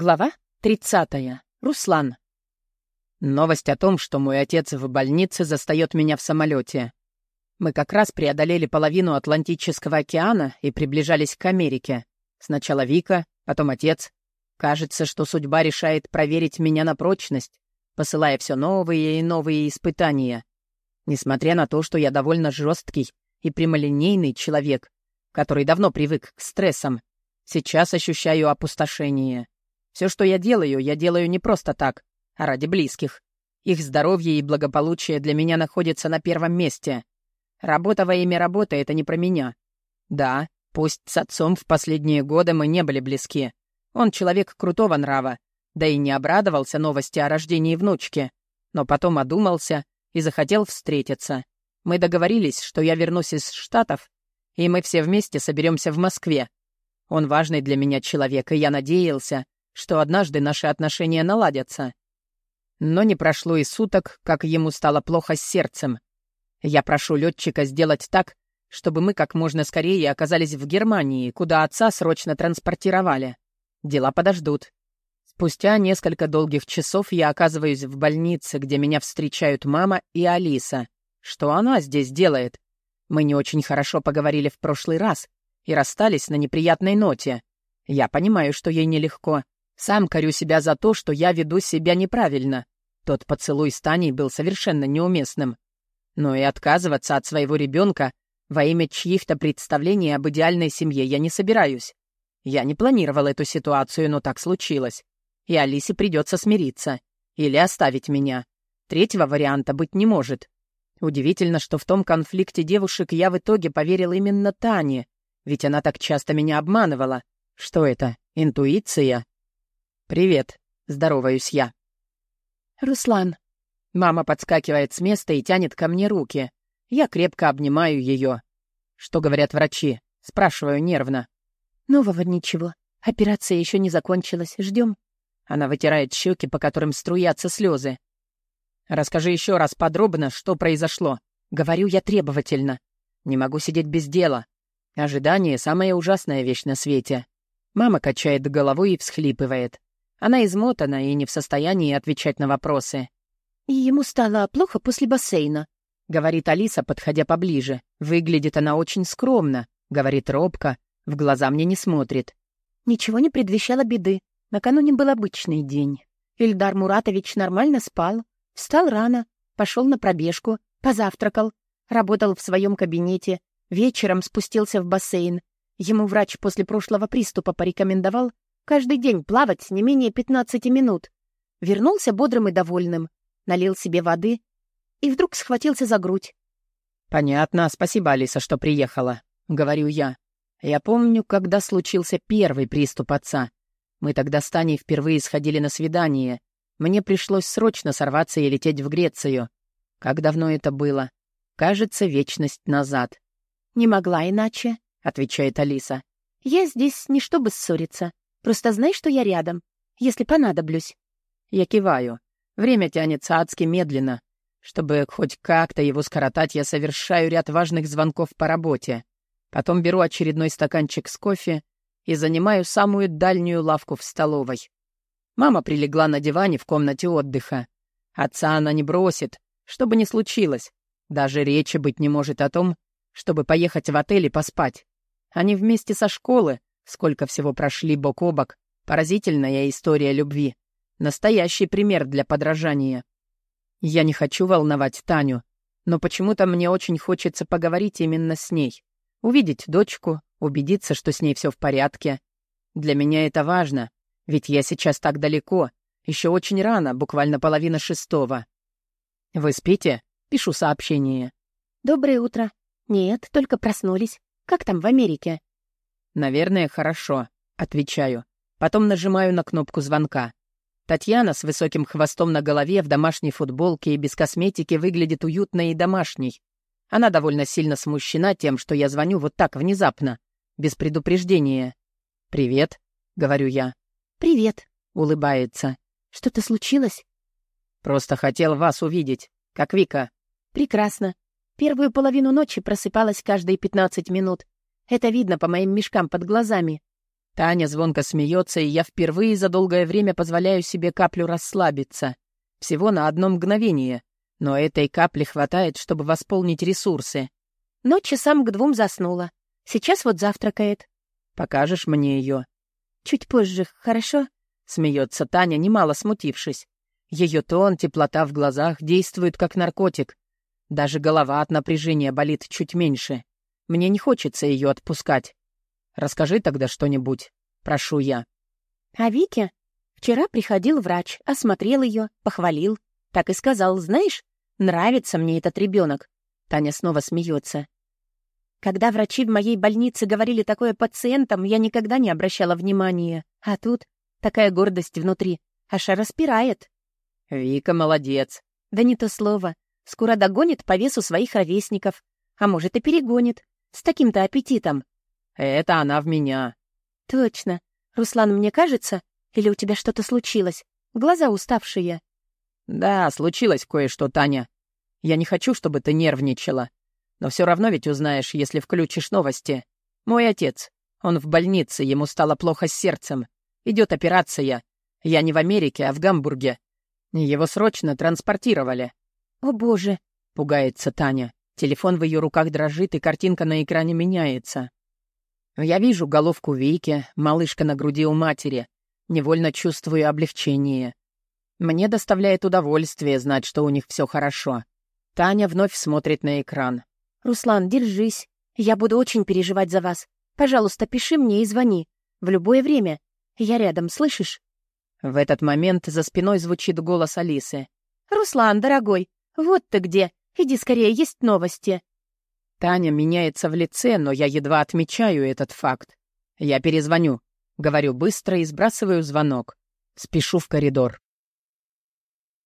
Глава 30. Руслан. Новость о том, что мой отец в больнице застает меня в самолете. Мы как раз преодолели половину Атлантического океана и приближались к Америке. Сначала Вика, потом отец. Кажется, что судьба решает проверить меня на прочность, посылая все новые и новые испытания. Несмотря на то, что я довольно жесткий и прямолинейный человек, который давно привык к стрессам, сейчас ощущаю опустошение. Все, что я делаю, я делаю не просто так, а ради близких. Их здоровье и благополучие для меня находятся на первом месте. Работа во имя работы — это не про меня. Да, пусть с отцом в последние годы мы не были близки. Он человек крутого нрава, да и не обрадовался новости о рождении внучки, но потом одумался и захотел встретиться. Мы договорились, что я вернусь из Штатов, и мы все вместе соберемся в Москве. Он важный для меня человек, и я надеялся, что однажды наши отношения наладятся. Но не прошло и суток, как ему стало плохо с сердцем. Я прошу летчика сделать так, чтобы мы как можно скорее оказались в Германии, куда отца срочно транспортировали. Дела подождут. Спустя несколько долгих часов я оказываюсь в больнице, где меня встречают мама и Алиса. Что она здесь делает? Мы не очень хорошо поговорили в прошлый раз и расстались на неприятной ноте. Я понимаю, что ей нелегко, сам корю себя за то, что я веду себя неправильно. Тот поцелуй с Таней был совершенно неуместным. Но и отказываться от своего ребенка во имя чьих-то представлений об идеальной семье я не собираюсь. Я не планировал эту ситуацию, но так случилось. И Алисе придется смириться. Или оставить меня. Третьего варианта быть не может. Удивительно, что в том конфликте девушек я в итоге поверил именно Тане, ведь она так часто меня обманывала. Что это, интуиция? «Привет», — здороваюсь я. «Руслан». Мама подскакивает с места и тянет ко мне руки. Я крепко обнимаю ее. «Что говорят врачи?» — спрашиваю нервно. «Нового ничего. Операция еще не закончилась. Ждем. Она вытирает щеки, по которым струятся слезы. «Расскажи еще раз подробно, что произошло». Говорю я требовательно. Не могу сидеть без дела. Ожидание — самая ужасная вещь на свете. Мама качает головой и всхлипывает. Она измотана и не в состоянии отвечать на вопросы. «И ему стало плохо после бассейна», — говорит Алиса, подходя поближе. Выглядит она очень скромно, — говорит робко, в глаза мне не смотрит. Ничего не предвещало беды. Накануне был обычный день. Ильдар Муратович нормально спал, встал рано, пошел на пробежку, позавтракал, работал в своем кабинете, вечером спустился в бассейн. Ему врач после прошлого приступа порекомендовал Каждый день плавать не менее 15 минут. Вернулся бодрым и довольным, налил себе воды и вдруг схватился за грудь. «Понятно, спасибо, Алиса, что приехала», — говорю я. Я помню, когда случился первый приступ отца. Мы тогда с Таней впервые сходили на свидание. Мне пришлось срочно сорваться и лететь в Грецию. Как давно это было? Кажется, вечность назад. «Не могла иначе», — отвечает Алиса. «Я здесь не чтобы ссориться. Просто знай, что я рядом, если понадоблюсь». Я киваю. Время тянется адски медленно. Чтобы хоть как-то его скоротать, я совершаю ряд важных звонков по работе. Потом беру очередной стаканчик с кофе и занимаю самую дальнюю лавку в столовой. Мама прилегла на диване в комнате отдыха. Отца она не бросит, что бы ни случилось. Даже речи быть не может о том, чтобы поехать в отель и поспать. Они вместе со школы Сколько всего прошли бок о бок. Поразительная история любви. Настоящий пример для подражания. Я не хочу волновать Таню, но почему-то мне очень хочется поговорить именно с ней. Увидеть дочку, убедиться, что с ней все в порядке. Для меня это важно, ведь я сейчас так далеко. Еще очень рано, буквально половина шестого. «Вы спите?» — пишу сообщение. «Доброе утро. Нет, только проснулись. Как там в Америке?» «Наверное, хорошо», — отвечаю. Потом нажимаю на кнопку звонка. Татьяна с высоким хвостом на голове в домашней футболке и без косметики выглядит уютной и домашней. Она довольно сильно смущена тем, что я звоню вот так внезапно, без предупреждения. «Привет», — говорю я. «Привет», — улыбается. «Что-то случилось?» «Просто хотел вас увидеть. Как Вика?» «Прекрасно. Первую половину ночи просыпалась каждые пятнадцать минут. Это видно по моим мешкам под глазами. Таня звонко смеется, и я впервые за долгое время позволяю себе каплю расслабиться. Всего на одно мгновение. Но этой капли хватает, чтобы восполнить ресурсы. Но часам к двум заснула. Сейчас вот завтракает. Покажешь мне ее? Чуть позже, хорошо? Смеется Таня, немало смутившись. Ее тон, теплота в глазах действуют как наркотик. Даже голова от напряжения болит чуть меньше. Мне не хочется ее отпускать. Расскажи тогда что-нибудь, прошу я. А Вике? Вчера приходил врач, осмотрел ее, похвалил. Так и сказал, знаешь, нравится мне этот ребенок. Таня снова смеется. Когда врачи в моей больнице говорили такое пациентам, я никогда не обращала внимания. А тут такая гордость внутри, аж распирает. Вика молодец. Да не то слово. Скоро догонит по весу своих ровесников. А может, и перегонит. С таким-то аппетитом. Это она в меня. Точно. Руслан, мне кажется, или у тебя что-то случилось? Глаза уставшие. Да, случилось кое-что, Таня. Я не хочу, чтобы ты нервничала. Но все равно ведь узнаешь, если включишь новости. Мой отец. Он в больнице, ему стало плохо с сердцем. Идет операция. Я не в Америке, а в Гамбурге. Его срочно транспортировали. «О, боже!» — пугается Таня. Телефон в ее руках дрожит, и картинка на экране меняется. Я вижу головку Вики, малышка на груди у матери. Невольно чувствую облегчение. Мне доставляет удовольствие знать, что у них все хорошо. Таня вновь смотрит на экран. «Руслан, держись. Я буду очень переживать за вас. Пожалуйста, пиши мне и звони. В любое время. Я рядом, слышишь?» В этот момент за спиной звучит голос Алисы. «Руслан, дорогой, вот ты где. Иди скорее, есть новости». Таня меняется в лице, но я едва отмечаю этот факт. Я перезвоню. Говорю быстро и сбрасываю звонок. Спешу в коридор.